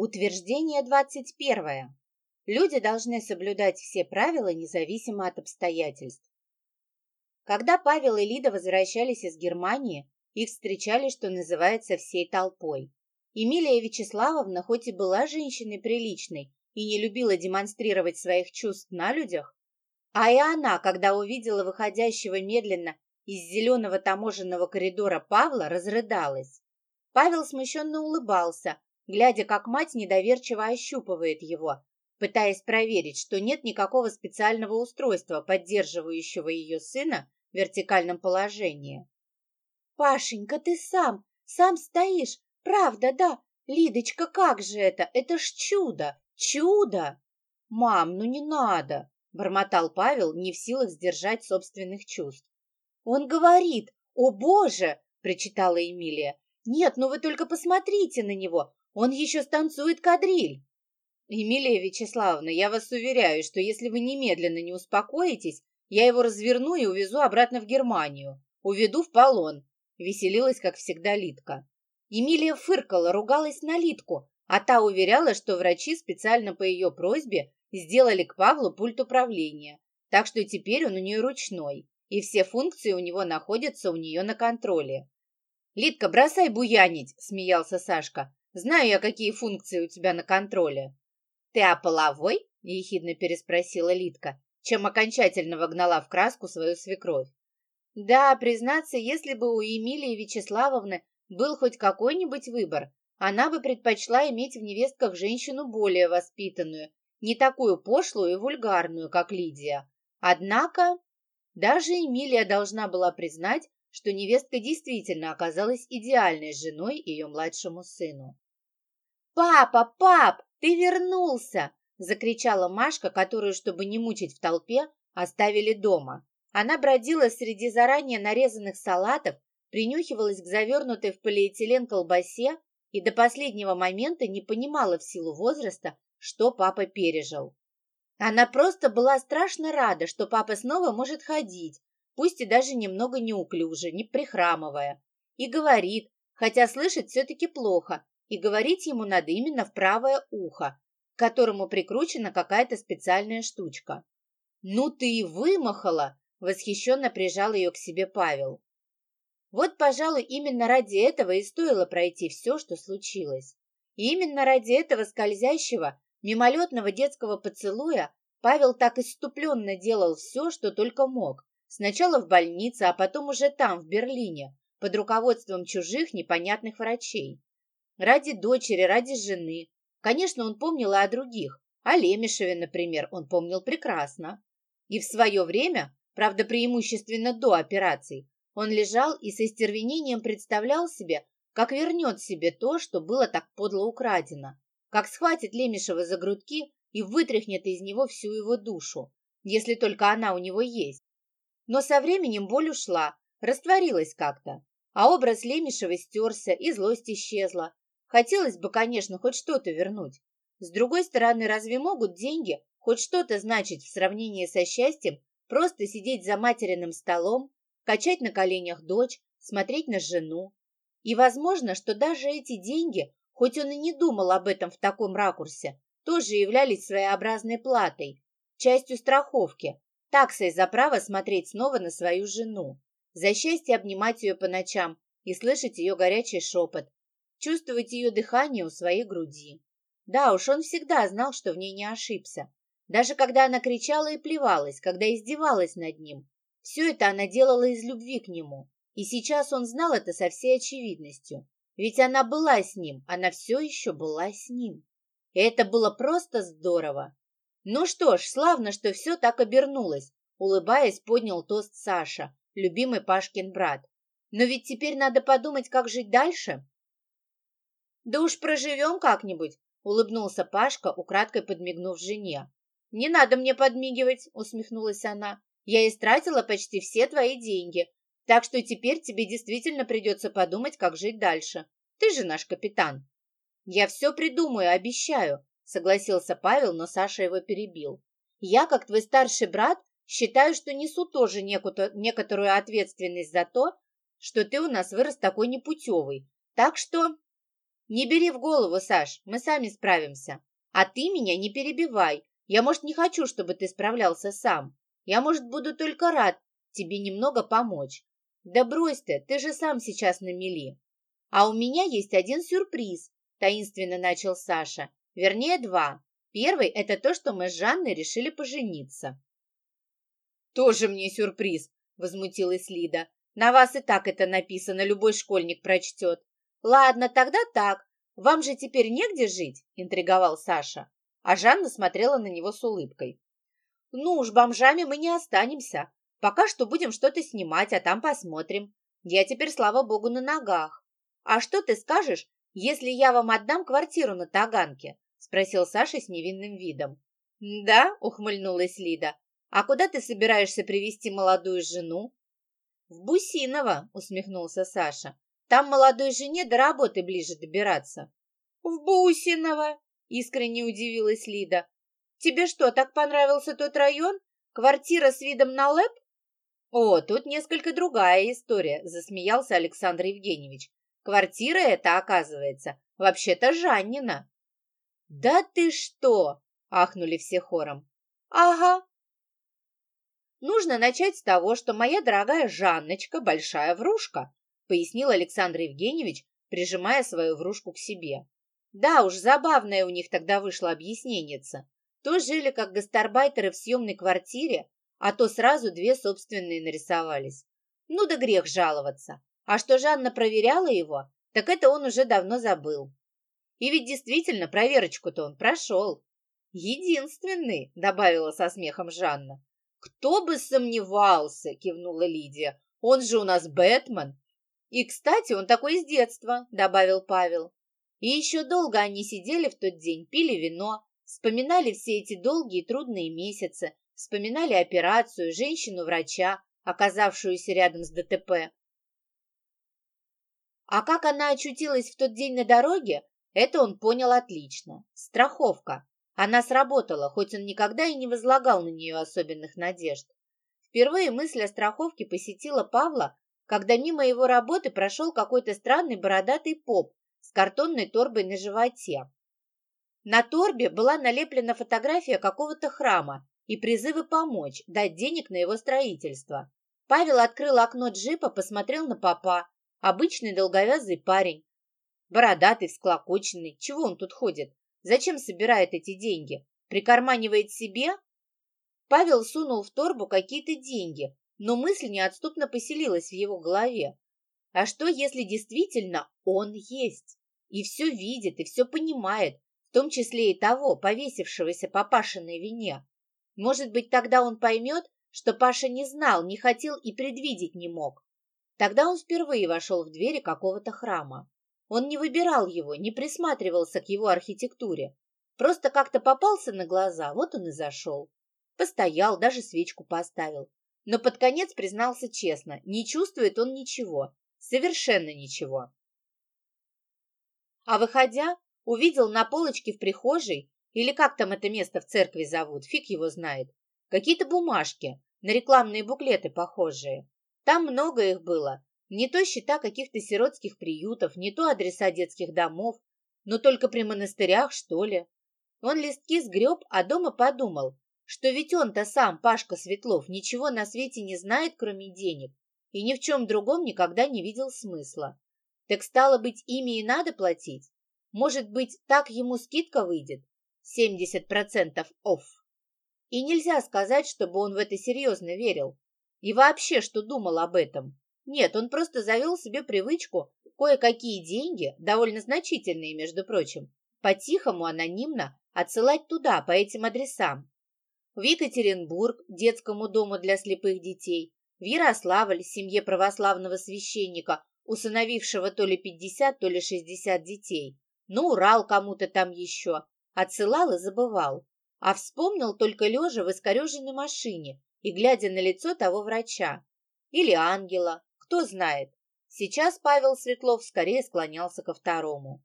Утверждение 21. Люди должны соблюдать все правила, независимо от обстоятельств. Когда Павел и Лида возвращались из Германии, их встречали, что называется, всей толпой. Емилия Вячеславовна, хоть и была женщиной приличной и не любила демонстрировать своих чувств на людях, а и она, когда увидела выходящего медленно из зеленого таможенного коридора Павла, разрыдалась. Павел смущенно улыбался, глядя, как мать недоверчиво ощупывает его, пытаясь проверить, что нет никакого специального устройства, поддерживающего ее сына в вертикальном положении. «Пашенька, ты сам, сам стоишь, правда, да? Лидочка, как же это? Это ж чудо, чудо!» «Мам, ну не надо!» – бормотал Павел, не в силах сдержать собственных чувств. «Он говорит, о боже!» – причитала Эмилия. «Нет, ну вы только посмотрите на него, он еще станцует кадриль. Емелия Вячеславовна, я вас уверяю, что если вы немедленно не успокоитесь, я его разверну и увезу обратно в Германию. Уведу в полон. Веселилась, как всегда, Литка. Емилия фыркала, ругалась на Литку, а та уверяла, что врачи специально по ее просьбе сделали к Павлу пульт управления, так что теперь он у нее ручной, и все функции у него находятся у нее на контроле. «Литка, бросай буянить!» – смеялся Сашка. Знаю я, какие функции у тебя на контроле». «Ты о половой?» – ехидно переспросила Литка, чем окончательно вогнала в краску свою свекровь. Да, признаться, если бы у Емилии Вячеславовны был хоть какой-нибудь выбор, она бы предпочла иметь в невестках женщину более воспитанную, не такую пошлую и вульгарную, как Лидия. Однако даже Емилия должна была признать, что невестка действительно оказалась идеальной женой ее младшему сыну. «Папа, пап, ты вернулся!» – закричала Машка, которую, чтобы не мучить в толпе, оставили дома. Она бродила среди заранее нарезанных салатов, принюхивалась к завернутой в полиэтилен колбасе и до последнего момента не понимала в силу возраста, что папа пережил. Она просто была страшно рада, что папа снова может ходить, пусть и даже немного неуклюже, не прихрамывая, и говорит, хотя слышать все-таки плохо, и говорить ему надо именно в правое ухо, к которому прикручена какая-то специальная штучка. «Ну ты и вымахала!» – восхищенно прижал ее к себе Павел. Вот, пожалуй, именно ради этого и стоило пройти все, что случилось. И именно ради этого скользящего, мимолетного детского поцелуя Павел так иступленно делал все, что только мог, Сначала в больнице, а потом уже там, в Берлине, под руководством чужих непонятных врачей. Ради дочери, ради жены. Конечно, он помнил и о других. О Лемешеве, например, он помнил прекрасно. И в свое время, правда, преимущественно до операций, он лежал и со стервенением представлял себе, как вернет себе то, что было так подло украдено, как схватит Лемешева за грудки и вытряхнет из него всю его душу, если только она у него есть. Но со временем боль ушла, растворилась как-то, а образ Лемешева стерся, и злость исчезла. Хотелось бы, конечно, хоть что-то вернуть. С другой стороны, разве могут деньги хоть что-то значить в сравнении со счастьем просто сидеть за материным столом, качать на коленях дочь, смотреть на жену? И возможно, что даже эти деньги, хоть он и не думал об этом в таком ракурсе, тоже являлись своеобразной платой, частью страховки, таксой за право смотреть снова на свою жену, за счастье обнимать ее по ночам и слышать ее горячий шепот, чувствовать ее дыхание у своей груди. Да уж, он всегда знал, что в ней не ошибся. Даже когда она кричала и плевалась, когда издевалась над ним. Все это она делала из любви к нему. И сейчас он знал это со всей очевидностью. Ведь она была с ним, она все еще была с ним. И это было просто здорово. Ну что ж, славно, что все так обернулось, улыбаясь, поднял тост Саша, любимый Пашкин брат. Но ведь теперь надо подумать, как жить дальше. Да уж проживем как-нибудь, улыбнулся Пашка, украдкой подмигнув жене. «Не надо мне подмигивать», — усмехнулась она. «Я истратила почти все твои деньги, так что теперь тебе действительно придется подумать, как жить дальше. Ты же наш капитан». «Я все придумаю, обещаю», согласился Павел, но Саша его перебил. Я, как твой старший брат, считаю, что несу тоже некоторую ответственность за то, что ты у нас вырос такой непутевый. Так что... Не бери в голову, Саш, мы сами справимся. А ты меня не перебивай. Я, может, не хочу, чтобы ты справлялся сам. Я, может, буду только рад тебе немного помочь. Да брось ты, ты же сам сейчас на мели. А у меня есть один сюрприз, таинственно начал Саша. Вернее, два. Первый – это то, что мы с Жанной решили пожениться. «Тоже мне сюрприз!» – возмутилась Лида. «На вас и так это написано, любой школьник прочтет». «Ладно, тогда так. Вам же теперь негде жить?» – интриговал Саша. А Жанна смотрела на него с улыбкой. «Ну уж, бомжами мы не останемся. Пока что будем что-то снимать, а там посмотрим. Я теперь, слава богу, на ногах. А что ты скажешь, если я вам отдам квартиру на Таганке?» – спросил Саша с невинным видом. «Да?» – ухмыльнулась Лида. «А куда ты собираешься привести молодую жену?» «В Бусиново», — усмехнулся Саша. «Там молодой жене до работы ближе добираться». «В Бусиново», — искренне удивилась Лида. «Тебе что, так понравился тот район? Квартира с видом на лэп?» «О, тут несколько другая история», — засмеялся Александр Евгеньевич. «Квартира эта, оказывается, вообще-то Жаннина». «Да ты что!» — ахнули все хором. «Ага, Нужно начать с того, что моя дорогая Жанночка – большая врушка, пояснил Александр Евгеньевич, прижимая свою врушку к себе. Да уж, забавное у них тогда вышло объясненица. То жили как гастарбайтеры в съемной квартире, а то сразу две собственные нарисовались. Ну да грех жаловаться. А что Жанна проверяла его, так это он уже давно забыл. И ведь действительно проверочку-то он прошел. «Единственный», — добавила со смехом Жанна. «Кто бы сомневался!» – кивнула Лидия. «Он же у нас Бэтмен!» «И, кстати, он такой с детства», – добавил Павел. И еще долго они сидели в тот день, пили вино, вспоминали все эти долгие трудные месяцы, вспоминали операцию, женщину-врача, оказавшуюся рядом с ДТП. А как она очутилась в тот день на дороге, это он понял отлично. Страховка. Она сработала, хоть он никогда и не возлагал на нее особенных надежд. Впервые мысль о страховке посетила Павла, когда мимо его работы прошел какой-то странный бородатый поп с картонной торбой на животе. На торбе была налеплена фотография какого-то храма и призывы помочь, дать денег на его строительство. Павел открыл окно джипа, посмотрел на попа. Обычный долговязый парень. Бородатый, всклокоченный. Чего он тут ходит? Зачем собирает эти деньги? Прикарманивает себе? Павел сунул в торбу какие-то деньги, но мысль неотступно поселилась в его голове. А что, если действительно он есть? И все видит, и все понимает, в том числе и того, повесившегося по Пашиной вине. Может быть, тогда он поймет, что Паша не знал, не хотел и предвидеть не мог. Тогда он впервые вошел в двери какого-то храма. Он не выбирал его, не присматривался к его архитектуре. Просто как-то попался на глаза, вот он и зашел. Постоял, даже свечку поставил. Но под конец признался честно, не чувствует он ничего, совершенно ничего. А выходя, увидел на полочке в прихожей, или как там это место в церкви зовут, фиг его знает, какие-то бумажки, на рекламные буклеты похожие. Там много их было, не то счета каких-то сиротских приютов, не то адреса детских домов, но только при монастырях, что ли. Он листки сгреб, а дома подумал, что ведь он-то сам, Пашка Светлов, ничего на свете не знает, кроме денег, и ни в чем другом никогда не видел смысла. Так стало быть, ими и надо платить? Может быть, так ему скидка выйдет? 70% офф. И нельзя сказать, чтобы он в это серьезно верил. И вообще, что думал об этом. Нет, он просто завел себе привычку кое-какие деньги, довольно значительные, между прочим, по-тихому, анонимно отсылать туда, по этим адресам. В Екатеринбург, детскому дому для слепых детей, в Ярославль, семье православного священника, усыновившего то ли 50, то ли 60 детей, на Урал кому-то там еще, отсылал и забывал. А вспомнил только лежа в искореженной машине и глядя на лицо того врача. Или ангела, кто знает. Сейчас Павел Светлов скорее склонялся ко второму.